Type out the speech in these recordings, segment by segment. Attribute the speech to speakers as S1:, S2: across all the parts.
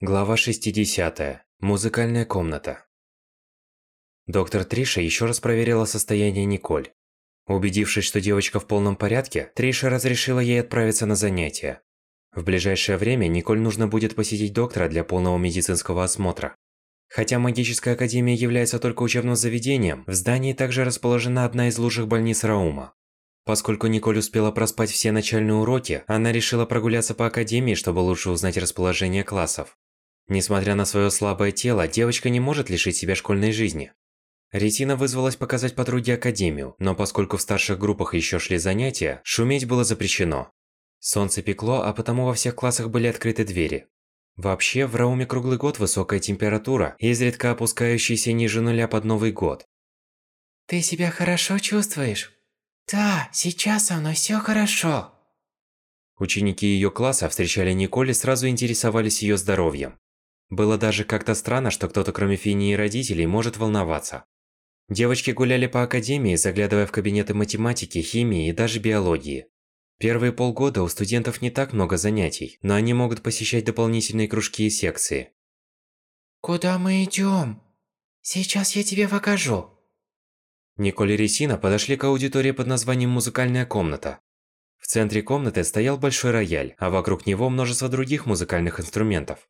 S1: Глава 60. Музыкальная комната. Доктор Триша еще раз проверила состояние Николь. Убедившись, что девочка в полном порядке, Триша разрешила ей отправиться на занятия. В ближайшее время Николь нужно будет посетить доктора для полного медицинского осмотра. Хотя магическая академия является только учебным заведением, в здании также расположена одна из лучших больниц Раума. Поскольку Николь успела проспать все начальные уроки, она решила прогуляться по академии, чтобы лучше узнать расположение классов. Несмотря на свое слабое тело, девочка не может лишить себя школьной жизни. Ретина вызвалась показать подруге Академию, но поскольку в старших группах еще шли занятия, шуметь было запрещено. Солнце пекло, а потому во всех классах были открыты двери. Вообще, в Рауме круглый год высокая температура, изредка опускающаяся ниже нуля под Новый год.
S2: «Ты себя хорошо чувствуешь?» «Да, сейчас со мной все хорошо».
S1: Ученики ее класса встречали Николь и сразу интересовались ее здоровьем. Было даже как-то странно, что кто-то кроме Фини и родителей может волноваться. Девочки гуляли по академии, заглядывая в кабинеты математики, химии и даже биологии. Первые полгода у студентов не так много занятий, но они могут посещать дополнительные кружки и секции.
S2: «Куда мы идем? Сейчас я тебе покажу».
S1: Николь и Ресина подошли к аудитории под названием «Музыкальная комната». В центре комнаты стоял большой рояль, а вокруг него множество других музыкальных инструментов.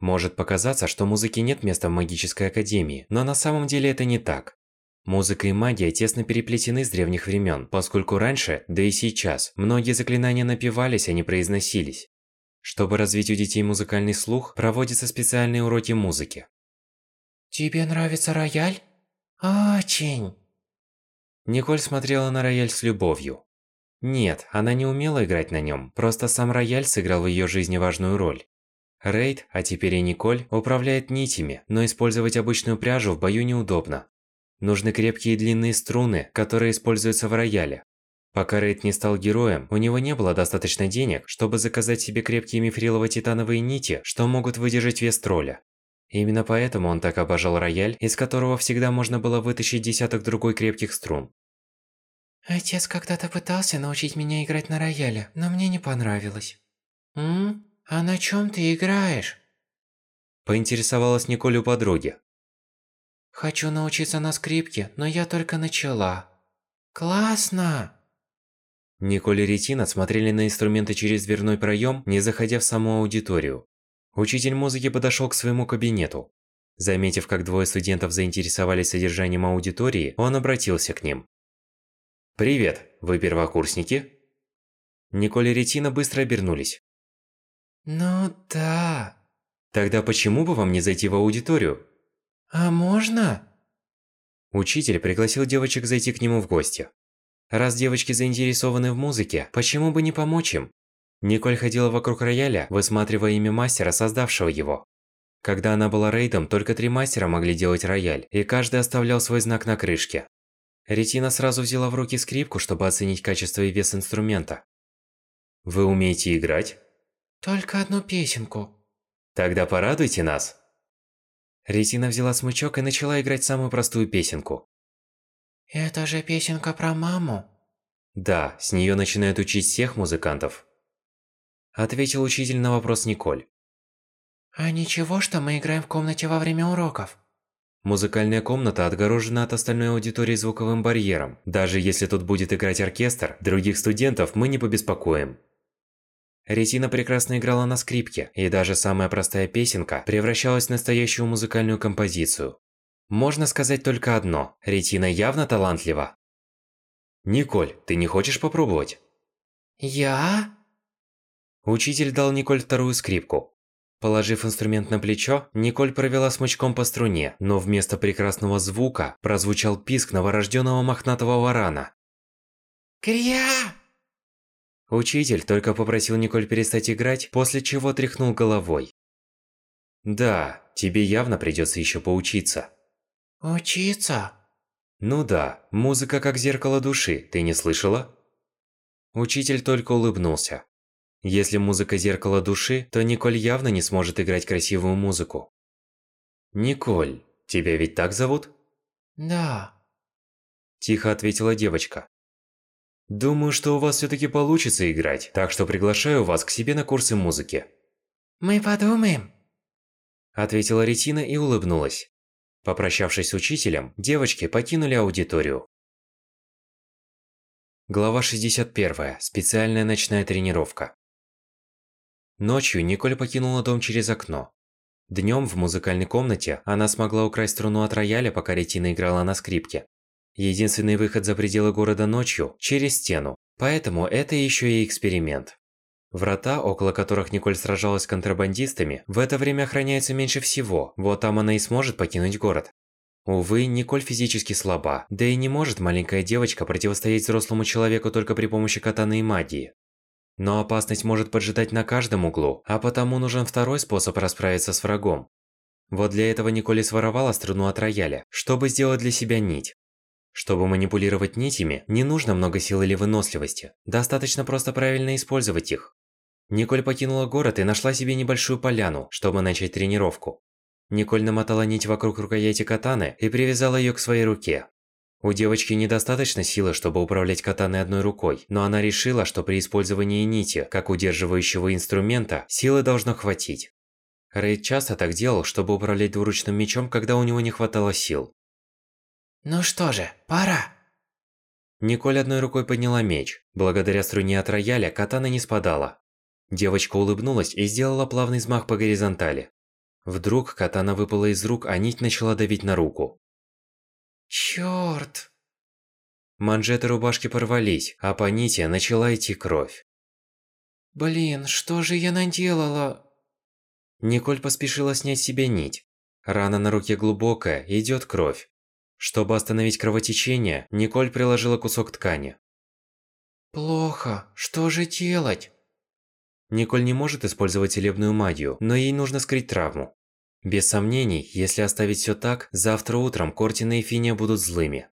S1: Может показаться, что музыки нет места в магической академии, но на самом деле это не так. Музыка и магия тесно переплетены с древних времен, поскольку раньше, да и сейчас, многие заклинания напевались, а не произносились. Чтобы развить у детей музыкальный слух, проводятся специальные уроки музыки.
S2: «Тебе нравится рояль?» «Очень!»
S1: Николь смотрела на рояль с любовью. Нет, она не умела играть на нем, просто сам рояль сыграл в ее жизни важную роль. Рейд, а теперь и Николь, управляет нитями, но использовать обычную пряжу в бою неудобно. Нужны крепкие длинные струны, которые используются в рояле. Пока Рейд не стал героем, у него не было достаточно денег, чтобы заказать себе крепкие мифрилово-титановые нити, что могут выдержать вес тролля. Именно поэтому он так обожал рояль, из которого всегда можно было вытащить десяток другой крепких струн.
S2: Отец когда-то пытался научить меня играть на рояле, но мне не понравилось. М? «А на чем ты играешь?»
S1: Поинтересовалась Николь у подруги.
S2: «Хочу научиться на скрипке, но я только начала». «Классно!»
S1: Николь и Ретина смотрели на инструменты через дверной проем, не заходя в саму аудиторию. Учитель музыки подошел к своему кабинету. Заметив, как двое студентов заинтересовались содержанием аудитории, он обратился к ним. «Привет, вы первокурсники?» Николь и Ретина быстро обернулись.
S2: Ну да.
S1: Тогда почему бы вам не зайти в аудиторию?
S2: А можно?
S1: Учитель пригласил девочек зайти к нему в гости. Раз девочки заинтересованы в музыке, почему бы не помочь им? Николь ходила вокруг рояля, высматривая имя мастера, создавшего его. Когда она была рейдом, только три мастера могли делать рояль, и каждый оставлял свой знак на крышке. Ретина сразу взяла в руки скрипку, чтобы оценить качество и вес инструмента. Вы умеете играть?
S2: Только одну песенку.
S1: Тогда порадуйте нас. Ретина взяла смычок и начала играть самую простую песенку.
S2: Это же песенка про маму.
S1: Да, с нее начинают учить всех музыкантов. Ответил учитель на вопрос Николь.
S2: А ничего, что мы играем в комнате во время уроков?
S1: Музыкальная комната отгорожена от остальной аудитории звуковым барьером. Даже если тут будет играть оркестр, других студентов мы не побеспокоим. Ретина прекрасно играла на скрипке, и даже самая простая песенка превращалась в настоящую музыкальную композицию. Можно сказать только одно – Ретина явно талантлива. Николь, ты не хочешь попробовать?
S2: Я?
S1: Учитель дал Николь вторую скрипку. Положив инструмент на плечо, Николь провела смычком по струне, но вместо прекрасного звука прозвучал писк новорожденного мохнатого варана.
S2: Кря!
S1: Учитель только попросил Николь перестать играть, после чего тряхнул головой. Да, тебе явно придется еще поучиться.
S2: Учиться?
S1: Ну да, музыка как зеркало души, ты не слышала? Учитель только улыбнулся. Если музыка зеркало души, то Николь явно не сможет играть красивую музыку. Николь, тебя ведь так зовут?
S2: Да.
S1: Тихо ответила девочка. Думаю, что у вас все-таки получится играть, так что приглашаю вас к себе на курсы музыки.
S2: Мы подумаем.
S1: Ответила Ретина и улыбнулась. Попрощавшись с учителем, девочки покинули аудиторию. Глава 61. Специальная ночная тренировка. Ночью Николь покинула дом через окно. Днем в музыкальной комнате она смогла украсть струну от рояля, пока Ретина играла на скрипке. Единственный выход за пределы города ночью – через стену, поэтому это еще и эксперимент. Врата, около которых Николь сражалась с контрабандистами, в это время охраняются меньше всего, вот там она и сможет покинуть город. Увы, Николь физически слаба, да и не может маленькая девочка противостоять взрослому человеку только при помощи катаны и магии. Но опасность может поджидать на каждом углу, а потому нужен второй способ расправиться с врагом. Вот для этого Николь своровала струну от рояля, чтобы сделать для себя нить. Чтобы манипулировать нитями, не нужно много сил или выносливости, достаточно просто правильно использовать их. Николь покинула город и нашла себе небольшую поляну, чтобы начать тренировку. Николь намотала нить вокруг рукояти катаны и привязала ее к своей руке. У девочки недостаточно силы, чтобы управлять катаной одной рукой, но она решила, что при использовании нити, как удерживающего инструмента, силы должно хватить. Рейд часто так делал, чтобы управлять двуручным мечом, когда у него не хватало сил.
S2: Ну что же, пора.
S1: Николь одной рукой подняла меч. Благодаря струне от рояля катана не спадала. Девочка улыбнулась и сделала плавный взмах по горизонтали. Вдруг катана выпала из рук, а нить начала давить на руку.
S2: Чёрт!
S1: Манжеты рубашки порвались, а по нити начала идти кровь.
S2: Блин, что же я наделала?
S1: Николь поспешила снять себе нить. Рана на руке глубокая, идёт кровь. Чтобы остановить кровотечение, Николь приложила кусок ткани.
S2: Плохо. Что же делать?
S1: Николь не может использовать целебную магию, но ей нужно скрыть травму. Без сомнений, если оставить все так, завтра утром Кортина и Финия будут злыми.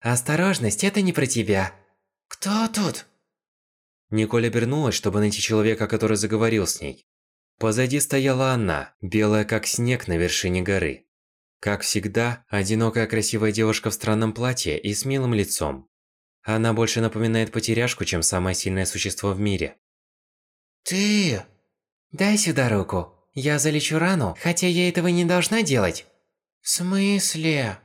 S2: Осторожность, это не про тебя. Кто тут?
S1: Николь обернулась, чтобы найти человека, который заговорил с ней. Позади стояла она, белая как снег на вершине горы. Как всегда, одинокая красивая девушка в странном платье и с милым лицом. Она больше напоминает потеряшку, чем самое сильное существо в мире.
S2: Ты... Дай сюда руку. Я залечу рану, хотя я этого не должна делать. В смысле?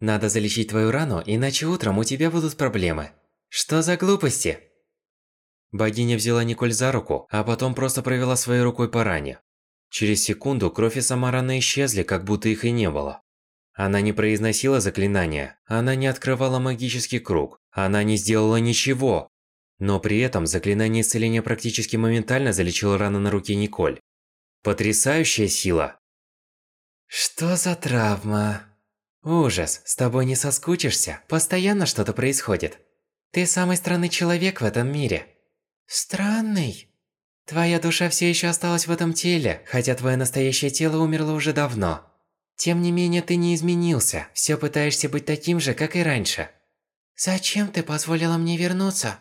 S1: Надо залечить твою рану, иначе утром у тебя будут проблемы. Что за глупости? Богиня взяла Николь за руку, а потом просто провела своей рукой по ране. Через секунду кровь и сама рана исчезли, как будто их и не было. Она не произносила заклинания, она не открывала магический круг, она не сделала ничего. Но при этом заклинание исцеления практически моментально залечило рану на руке Николь. Потрясающая сила!
S2: Что за травма? Ужас, с тобой не соскучишься, постоянно что-то происходит. Ты самый странный человек в этом мире. Странный? Твоя душа все еще осталась в этом теле, хотя твое настоящее тело умерло уже давно. Тем не менее, ты не изменился, все пытаешься быть таким же, как и раньше. Зачем ты позволила мне вернуться?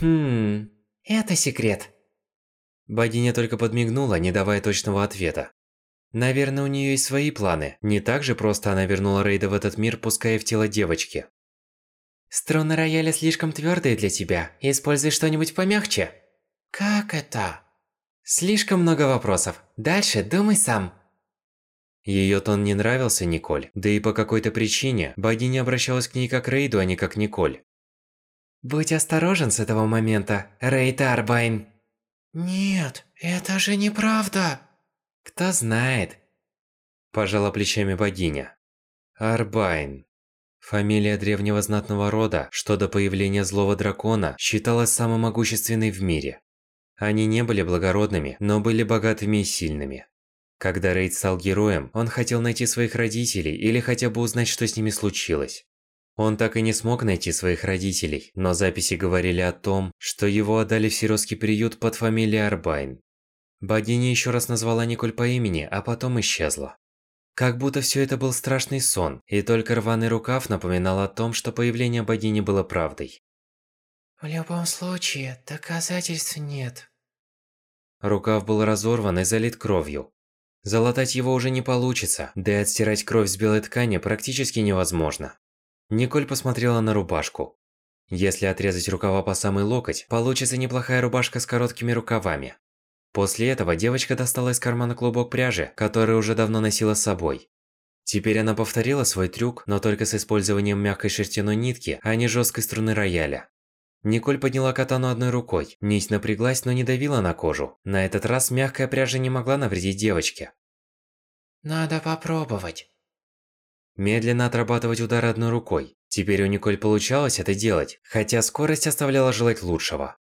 S1: Хм...
S2: Это секрет.
S1: Богиня только подмигнула, не давая точного ответа. Наверное, у нее есть свои планы. Не так же просто она вернула Рейда в этот мир, пуская в тело девочки.
S2: Струны рояля слишком твердые для тебя. Используй что-нибудь помягче. Как это? Слишком много вопросов. Дальше думай сам.
S1: Ее тон не нравился Николь, да и по какой-то причине богиня обращалась к ней как Рейду, а не как Николь.
S2: Будь осторожен с этого момента, Рейд Арбайн. Нет, это же неправда.
S1: Кто знает. Пожала плечами богиня. Арбайн. Фамилия древнего знатного рода, что до появления злого дракона считалась самой могущественной в мире. Они не были благородными, но были богатыми и сильными. Когда Рейд стал героем, он хотел найти своих родителей или хотя бы узнать, что с ними случилось. Он так и не смог найти своих родителей, но записи говорили о том, что его отдали в сиротский приют под фамилией Арбайн. Богиня еще раз назвала Николь по имени, а потом исчезла. Как будто все это был страшный сон, и только рваный рукав напоминал о том, что появление богини было правдой.
S2: В любом случае, доказательств нет.
S1: Рукав был разорван и залит кровью. Залатать его уже не получится, да и отстирать кровь с белой ткани практически невозможно. Николь посмотрела на рубашку. Если отрезать рукава по самый локоть, получится неплохая рубашка с короткими рукавами. После этого девочка достала из кармана клубок пряжи, который уже давно носила с собой. Теперь она повторила свой трюк, но только с использованием мягкой шерстяной нитки, а не жесткой струны рояля. Николь подняла катану одной рукой. Нить напряглась, но не давила на кожу. На этот раз мягкая пряжа не могла навредить девочке.
S2: Надо попробовать.
S1: Медленно отрабатывать удар одной рукой. Теперь у Николь получалось это делать, хотя скорость оставляла желать лучшего.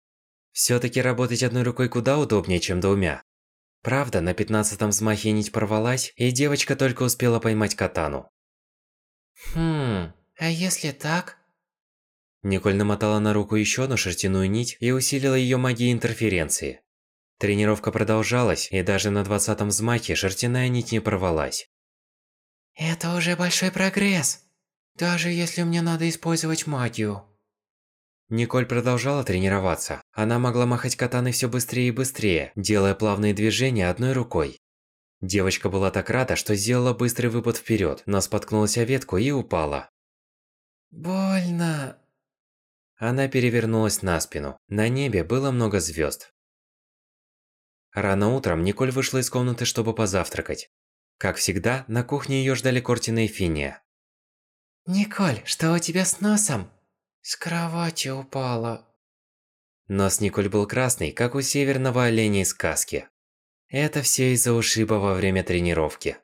S1: Всё-таки работать одной рукой куда удобнее, чем двумя. Правда, на пятнадцатом взмахе нить порвалась, и девочка только успела поймать катану.
S2: Хм, а если так?
S1: Николь намотала на руку ещё одну шерстяную нить и усилила её магией интерференции. Тренировка продолжалась, и даже на двадцатом взмахе шерстяная нить не порвалась.
S2: Это уже большой прогресс. Даже если мне надо использовать магию.
S1: Николь продолжала тренироваться. Она могла махать катаной все быстрее и быстрее, делая плавные движения одной рукой. Девочка была так рада, что сделала быстрый выпад вперед, но споткнулась о ветку и упала.
S2: Больно.
S1: Она перевернулась на спину. На небе было много звезд. Рано утром Николь вышла из комнаты, чтобы позавтракать. Как всегда, на кухне ее ждали Кортина и Финия.
S2: Николь, что у тебя с носом? С кровати упала.
S1: Нос Николь был красный, как у северного оленя из сказки. Это все из-за ушиба во время тренировки.